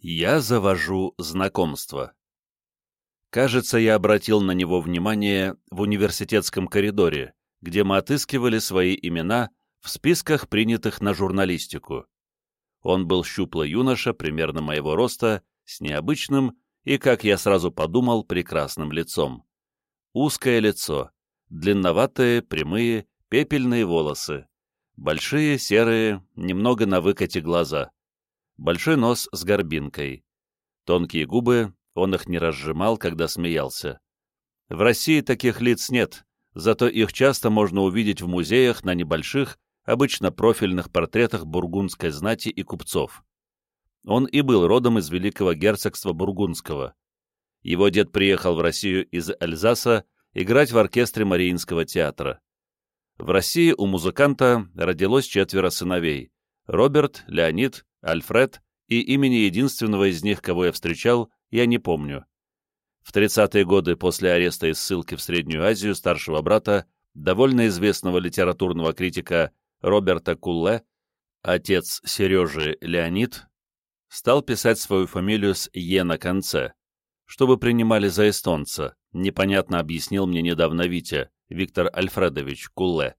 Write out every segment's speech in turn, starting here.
Я завожу знакомство. Кажется, я обратил на него внимание в университетском коридоре, где мы отыскивали свои имена в списках, принятых на журналистику. Он был щуплый юноша, примерно моего роста, с необычным и, как я сразу подумал, прекрасным лицом. Узкое лицо, длинноватые, прямые, пепельные волосы, большие, серые, немного на выкате глаза большой нос с горбинкой. Тонкие губы, он их не разжимал, когда смеялся. В России таких лиц нет, зато их часто можно увидеть в музеях на небольших, обычно профильных портретах бургундской знати и купцов. Он и был родом из Великого герцогства Бургундского. Его дед приехал в Россию из Альзаса играть в оркестре Мариинского театра. В России у музыканта родилось четверо сыновей — Роберт, Леонид, Альфред и имени единственного из них, кого я встречал, я не помню. В 30-е годы после ареста и ссылки в Среднюю Азию старшего брата, довольно известного литературного критика Роберта Кулле, отец Сережи Леонид, стал писать свою фамилию с «е» на конце, чтобы принимали за эстонца, непонятно объяснил мне недавно Витя, Виктор Альфредович Кулле.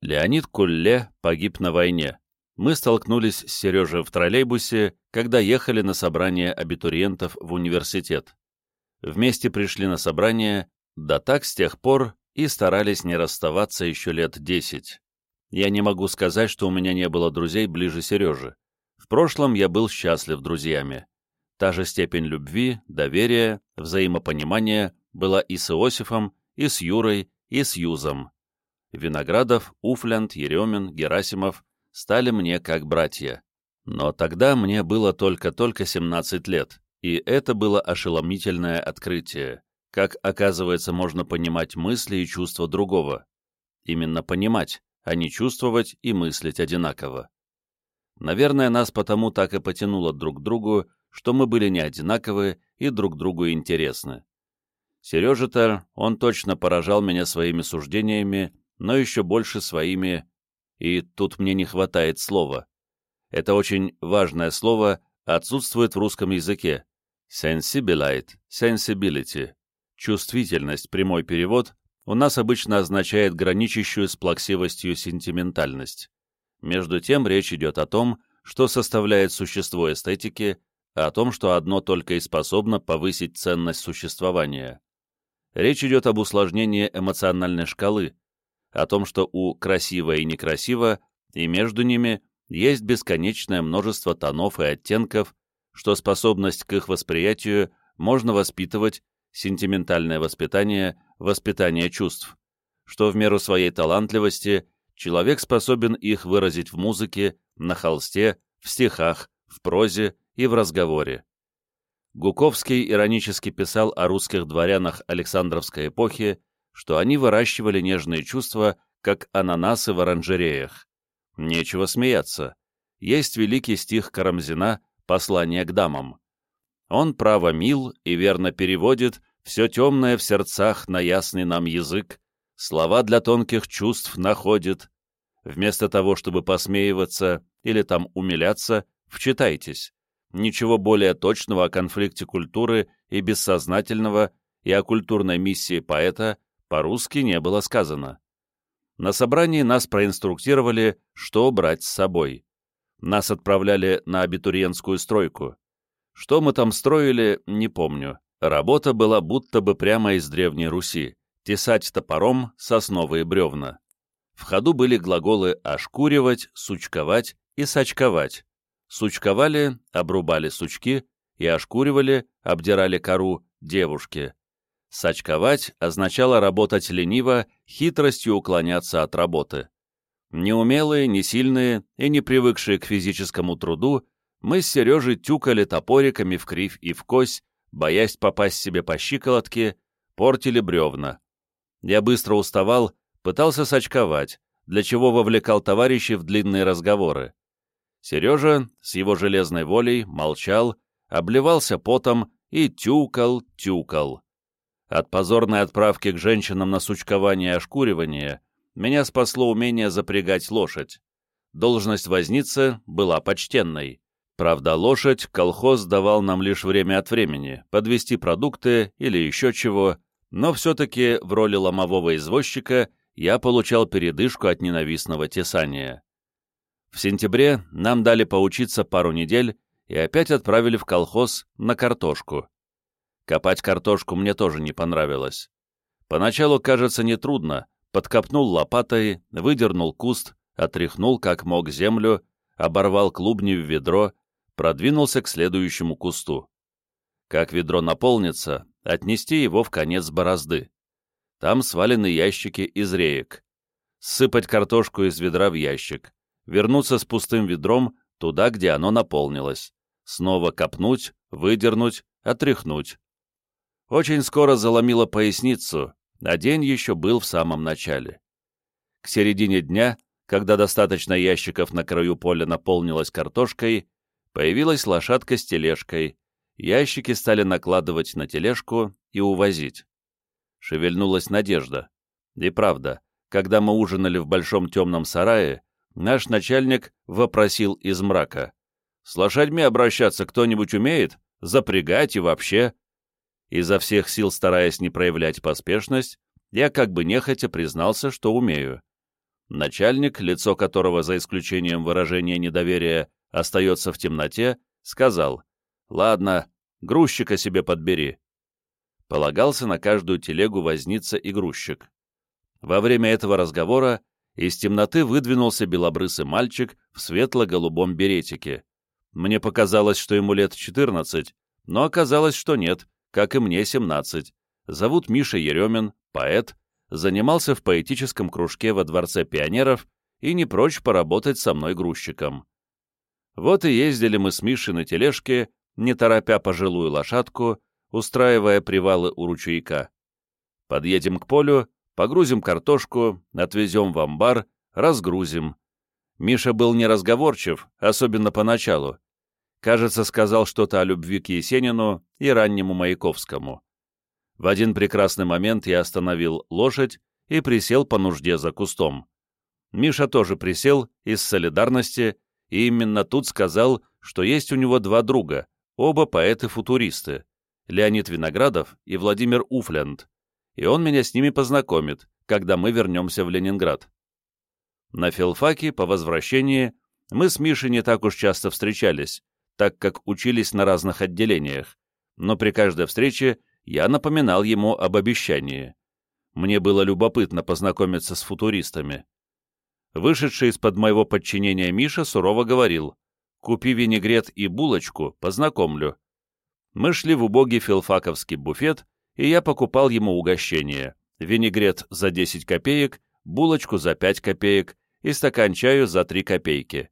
Леонид Кулле погиб на войне мы столкнулись с Сережей в троллейбусе, когда ехали на собрание абитуриентов в университет. Вместе пришли на собрание, да так с тех пор и старались не расставаться еще лет десять. Я не могу сказать, что у меня не было друзей ближе Сережи. В прошлом я был счастлив друзьями. Та же степень любви, доверия, взаимопонимания была и с Иосифом, и с Юрой, и с Юзом. Виноградов, Уфлянд, Еремин, Герасимов стали мне как братья. Но тогда мне было только-только 17 лет, и это было ошеломительное открытие, как, оказывается, можно понимать мысли и чувства другого. Именно понимать, а не чувствовать и мыслить одинаково. Наверное, нас потому так и потянуло друг к другу, что мы были не одинаковы и друг другу интересны. Сережа-то, он точно поражал меня своими суждениями, но еще больше своими и тут мне не хватает слова. Это очень важное слово отсутствует в русском языке. Sensibilite, sensibility. Чувствительность, прямой перевод, у нас обычно означает граничащую с плаксивостью сентиментальность. Между тем речь идет о том, что составляет существо эстетики, о том, что одно только и способно повысить ценность существования. Речь идет об усложнении эмоциональной шкалы, о том, что у красиво и некрасиво, и между ними есть бесконечное множество тонов и оттенков, что способность к их восприятию можно воспитывать, сентиментальное воспитание, воспитание чувств, что в меру своей талантливости человек способен их выразить в музыке, на холсте, в стихах, в прозе и в разговоре. Гуковский иронически писал о русских дворянах Александровской эпохи, что они выращивали нежные чувства, как ананасы в оранжереях. Нечего смеяться. Есть великий стих Карамзина «Послание к дамам». Он право мил и верно переводит все темное в сердцах на ясный нам язык, слова для тонких чувств находит. Вместо того, чтобы посмеиваться или там умиляться, вчитайтесь. Ничего более точного о конфликте культуры и бессознательного и о культурной миссии поэта по-русски не было сказано. На собрании нас проинструктировали, что брать с собой. Нас отправляли на абитуриентскую стройку. Что мы там строили, не помню. Работа была будто бы прямо из Древней Руси. Тесать топором сосновые бревна. В ходу были глаголы «ошкуривать», «сучковать» и «сачковать». Сучковали, обрубали сучки, и ошкуривали, обдирали кору девушки. Сачковать означало работать лениво, хитростью уклоняться от работы. Неумелые, не сильные и не привыкшие к физическому труду, мы с Сережей тюкали топориками в кривь и в кось, боясь попасть себе по щиколотке, портили бревна. Я быстро уставал, пытался сачковать, для чего вовлекал товарищей в длинные разговоры. Сережа, с его железной волей, молчал, обливался потом и тюкал, тюкал. От позорной отправки к женщинам на сучкование и ошкуривание меня спасло умение запрягать лошадь. Должность возницы была почтенной. Правда, лошадь колхоз давал нам лишь время от времени, подвести продукты или еще чего, но все-таки в роли ломового извозчика я получал передышку от ненавистного тесания. В сентябре нам дали поучиться пару недель и опять отправили в колхоз на картошку. Копать картошку мне тоже не понравилось. Поначалу кажется нетрудно, подкопнул лопатой, выдернул куст, отряхнул как мог землю, оборвал клубни в ведро, продвинулся к следующему кусту. Как ведро наполнится, отнести его в конец борозды. Там свалены ящики из реек. Сыпать картошку из ведра в ящик. Вернуться с пустым ведром туда, где оно наполнилось. Снова копнуть, выдернуть, отряхнуть. Очень скоро заломило поясницу, а день еще был в самом начале. К середине дня, когда достаточно ящиков на краю поля наполнилось картошкой, появилась лошадка с тележкой, ящики стали накладывать на тележку и увозить. Шевельнулась надежда. И правда, когда мы ужинали в большом темном сарае, наш начальник вопросил из мрака. «С лошадьми обращаться кто-нибудь умеет? Запрягать и вообще?» Изо всех сил стараясь не проявлять поспешность, я как бы нехотя признался, что умею. Начальник, лицо которого, за исключением выражения недоверия, остается в темноте, сказал, «Ладно, грузчика себе подбери». Полагался на каждую телегу возница и грузчик. Во время этого разговора из темноты выдвинулся белобрысый мальчик в светло-голубом беретике. Мне показалось, что ему лет 14, но оказалось, что нет, как и мне 17. Зовут Миша Еремин, поэт, занимался в поэтическом кружке во Дворце пионеров и не прочь поработать со мной грузчиком. Вот и ездили мы с Мишей на тележке, не торопя пожилую лошадку, устраивая привалы у ручейка. Подъедем к полю, погрузим картошку, отвезем в амбар, разгрузим. Миша был неразговорчив, особенно поначалу. Кажется, сказал что-то о любви к Есенину и раннему Маяковскому. В один прекрасный момент я остановил лошадь и присел по нужде за кустом. Миша тоже присел из солидарности, и именно тут сказал, что есть у него два друга, оба поэты-футуристы, Леонид Виноградов и Владимир Уфлянд, и он меня с ними познакомит, когда мы вернемся в Ленинград. На филфаке по возвращении мы с Мишей не так уж часто встречались, так как учились на разных отделениях, но при каждой встрече я напоминал ему об обещании. Мне было любопытно познакомиться с футуристами. Вышедший из-под моего подчинения Миша сурово говорил, «Купи винегрет и булочку, познакомлю». Мы шли в убогий филфаковский буфет, и я покупал ему угощение. Винегрет за 10 копеек, булочку за 5 копеек и стакан чаю за 3 копейки.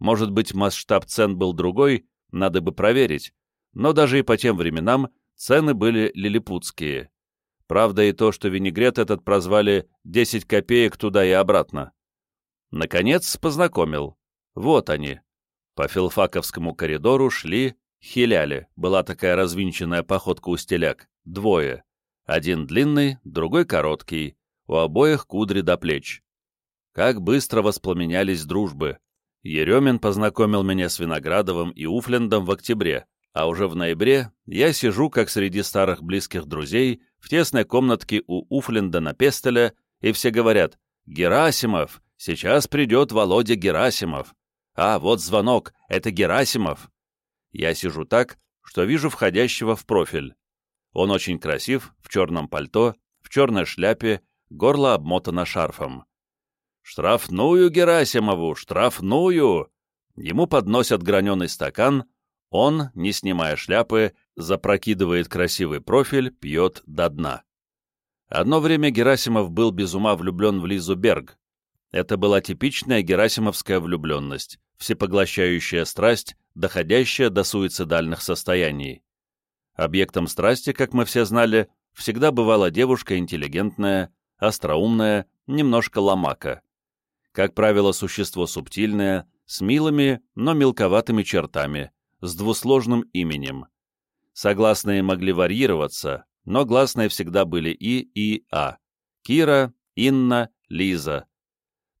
Может быть, масштаб цен был другой, надо бы проверить, но даже и по тем временам цены были лилипутские. Правда и то, что винегрет этот прозвали «10 копеек туда и обратно». Наконец познакомил. Вот они. По филфаковскому коридору шли Хиляли, была такая развинченная походка у стеляк, двое. Один длинный, другой короткий, у обоих кудри до плеч. Как быстро воспламенялись дружбы. Еремин познакомил меня с Виноградовым и Уфлендом в октябре, а уже в ноябре я сижу, как среди старых близких друзей, в тесной комнатке у Уфленда на Пестеля, и все говорят «Герасимов! Сейчас придет Володя Герасимов!» «А, вот звонок, это Герасимов!» Я сижу так, что вижу входящего в профиль. Он очень красив, в черном пальто, в черной шляпе, горло обмотано шарфом. «Штрафную Герасимову! Штрафную!» Ему подносят граненый стакан, он, не снимая шляпы, запрокидывает красивый профиль, пьет до дна. Одно время Герасимов был без ума влюблен в Лизу Берг. Это была типичная герасимовская влюбленность, всепоглощающая страсть, доходящая до суицидальных состояний. Объектом страсти, как мы все знали, всегда бывала девушка интеллигентная, остроумная, немножко ломака. Как правило, существо субтильное, с милыми, но мелковатыми чертами, с двусложным именем. Согласные могли варьироваться, но гласные всегда были И и А. Кира, Инна, Лиза.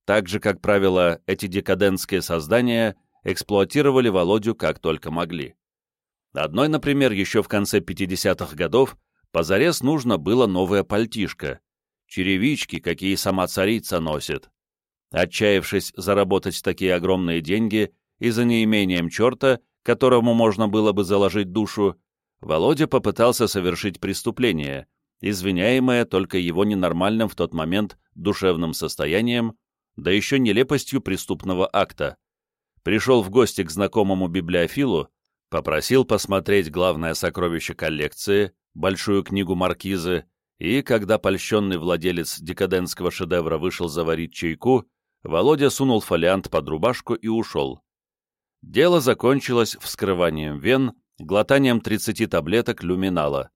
Так же, как правило, эти декадентские создания эксплуатировали Володю как только могли. Одной, например, еще в конце 50-х годов позарез нужно было новое пальтишко, черевички, какие сама царица носит. Отчаявшись заработать такие огромные деньги и за неимением черта, которому можно было бы заложить душу, Володя попытался совершить преступление, извиняемое только его ненормальным в тот момент душевным состоянием, да еще нелепостью преступного акта. Пришел в гости к знакомому библиофилу, попросил посмотреть главное сокровище коллекции, большую книгу Маркизы, и, когда польщенный владелец декадентского шедевра вышел заварить чайку, Володя сунул фолиант под рубашку и ушел. Дело закончилось вскрыванием вен, глотанием 30 таблеток люминала.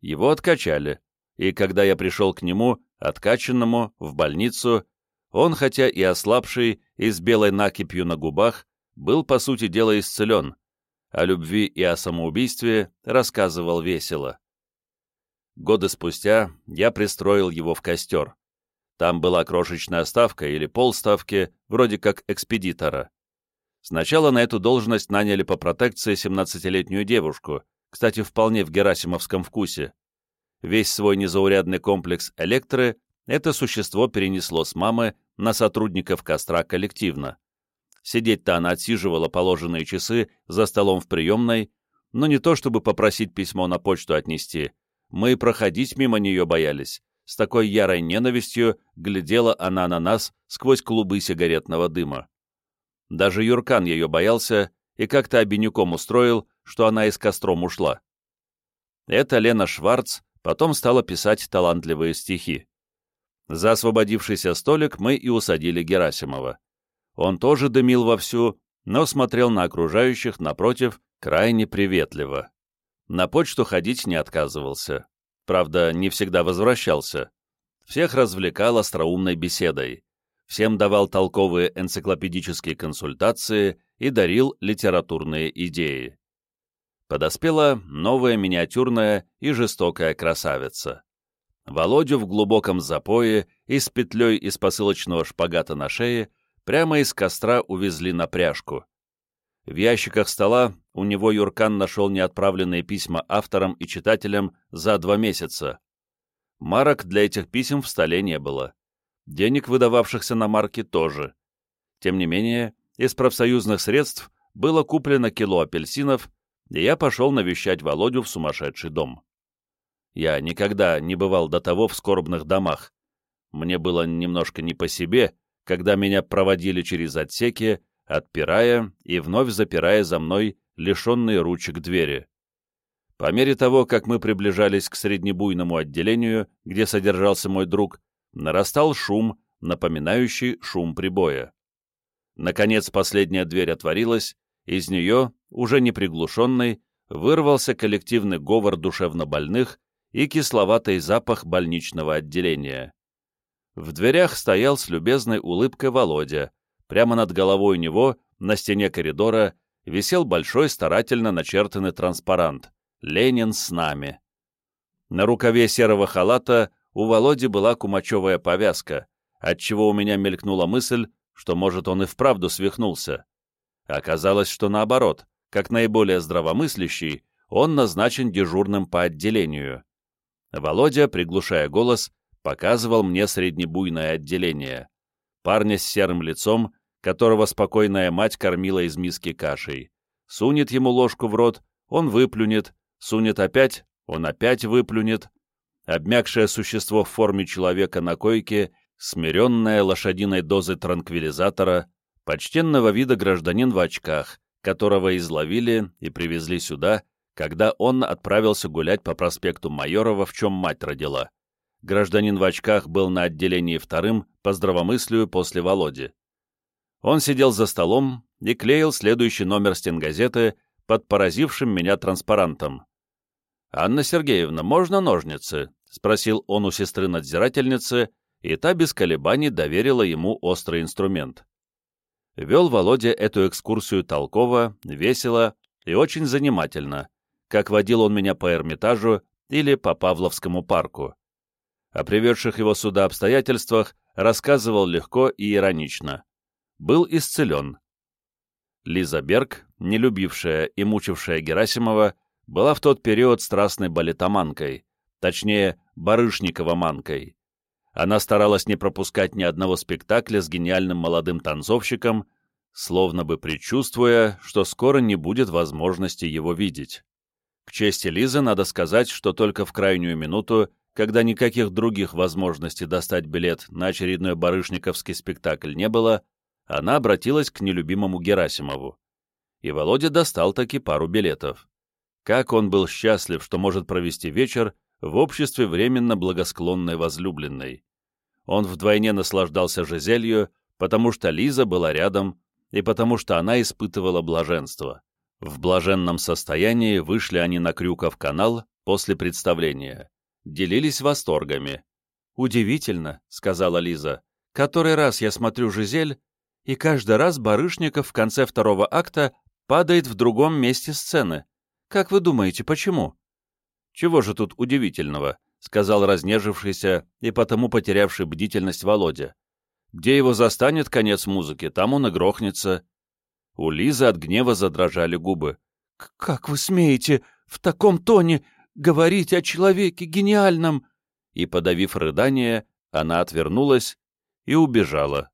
Его откачали, и когда я пришел к нему, откачанному, в больницу, он, хотя и ослабший, и с белой накипью на губах, был, по сути дела, исцелен, о любви и о самоубийстве рассказывал весело. Годы спустя я пристроил его в костер. Там была крошечная ставка или полставки, вроде как экспедитора. Сначала на эту должность наняли по протекции 17-летнюю девушку, кстати, вполне в герасимовском вкусе. Весь свой незаурядный комплекс электры это существо перенесло с мамы на сотрудников костра коллективно. Сидеть-то она отсиживала положенные часы за столом в приемной, но не то чтобы попросить письмо на почту отнести, мы проходить мимо нее боялись. С такой ярой ненавистью глядела она на нас сквозь клубы сигаретного дыма. Даже Юркан ее боялся и как-то обиняком устроил, что она из костром ушла. Эта Лена Шварц потом стала писать талантливые стихи. За освободившийся столик мы и усадили Герасимова. Он тоже дымил вовсю, но смотрел на окружающих, напротив, крайне приветливо. На почту ходить не отказывался. Правда, не всегда возвращался. Всех развлекал остроумной беседой. Всем давал толковые энциклопедические консультации и дарил литературные идеи. Подоспела новая миниатюрная и жестокая красавица. Володю в глубоком запое и с петлей из посылочного шпагата на шее прямо из костра увезли на пряжку. В ящиках стола у него Юркан нашел неотправленные письма авторам и читателям за два месяца. Марок для этих писем в столе не было. Денег, выдававшихся на марки, тоже. Тем не менее, из профсоюзных средств было куплено кило апельсинов, и я пошел навещать Володю в сумасшедший дом. Я никогда не бывал до того в скорбных домах. Мне было немножко не по себе, когда меня проводили через отсеки, отпирая и вновь запирая за мной лишенные ручек двери. По мере того, как мы приближались к среднебуйному отделению, где содержался мой друг, нарастал шум, напоминающий шум прибоя. Наконец последняя дверь отворилась, из нее, уже не приглушенный, вырвался коллективный говор душевнобольных и кисловатый запах больничного отделения. В дверях стоял с любезной улыбкой Володя, Прямо над головой у него, на стене коридора, висел большой старательно начертанный транспарант «Ленин с нами». На рукаве серого халата у Володи была кумачевая повязка, отчего у меня мелькнула мысль, что, может, он и вправду свихнулся. Оказалось, что наоборот, как наиболее здравомыслящий, он назначен дежурным по отделению. Володя, приглушая голос, показывал мне среднебуйное отделение. Парня с серым лицом, которого спокойная мать кормила из миски кашей. Сунет ему ложку в рот, он выплюнет, сунет опять, он опять выплюнет. Обмякшее существо в форме человека на койке, смиренное лошадиной дозой транквилизатора, почтенного вида гражданин в очках, которого изловили и привезли сюда, когда он отправился гулять по проспекту Майорова, в чем мать родила. Гражданин в очках был на отделении вторым по здравомыслию после Володи. Он сидел за столом и клеил следующий номер стенгазеты под поразившим меня транспарантом. «Анна Сергеевна, можно ножницы?» — спросил он у сестры-надзирательницы, и та без колебаний доверила ему острый инструмент. Вел Володя эту экскурсию толково, весело и очень занимательно, как водил он меня по Эрмитажу или по Павловскому парку. О приведших его сюда обстоятельствах рассказывал легко и иронично был исцелен. Лиза Берг, не любившая и мучившая Герасимова, была в тот период страстной балетоманкой, точнее, барышникова-манкой. Она старалась не пропускать ни одного спектакля с гениальным молодым танцовщиком, словно бы предчувствуя, что скоро не будет возможности его видеть. К чести Лизы надо сказать, что только в крайнюю минуту, когда никаких других возможностей достать билет на очередной барышниковский спектакль не было, она обратилась к нелюбимому Герасимову. И Володя достал таки пару билетов. Как он был счастлив, что может провести вечер в обществе временно благосклонной возлюбленной. Он вдвойне наслаждался Жизелью, потому что Лиза была рядом и потому что она испытывала блаженство. В блаженном состоянии вышли они на Крюков канал после представления. Делились восторгами. «Удивительно», — сказала Лиза. «Который раз я смотрю «Жизель», и каждый раз Барышников в конце второго акта падает в другом месте сцены. Как вы думаете, почему?» «Чего же тут удивительного?» — сказал разнежившийся и потому потерявший бдительность Володя. «Где его застанет конец музыки, там он и грохнется». У Лизы от гнева задрожали губы. «Как вы смеете в таком тоне говорить о человеке гениальном?» И, подавив рыдание, она отвернулась и убежала,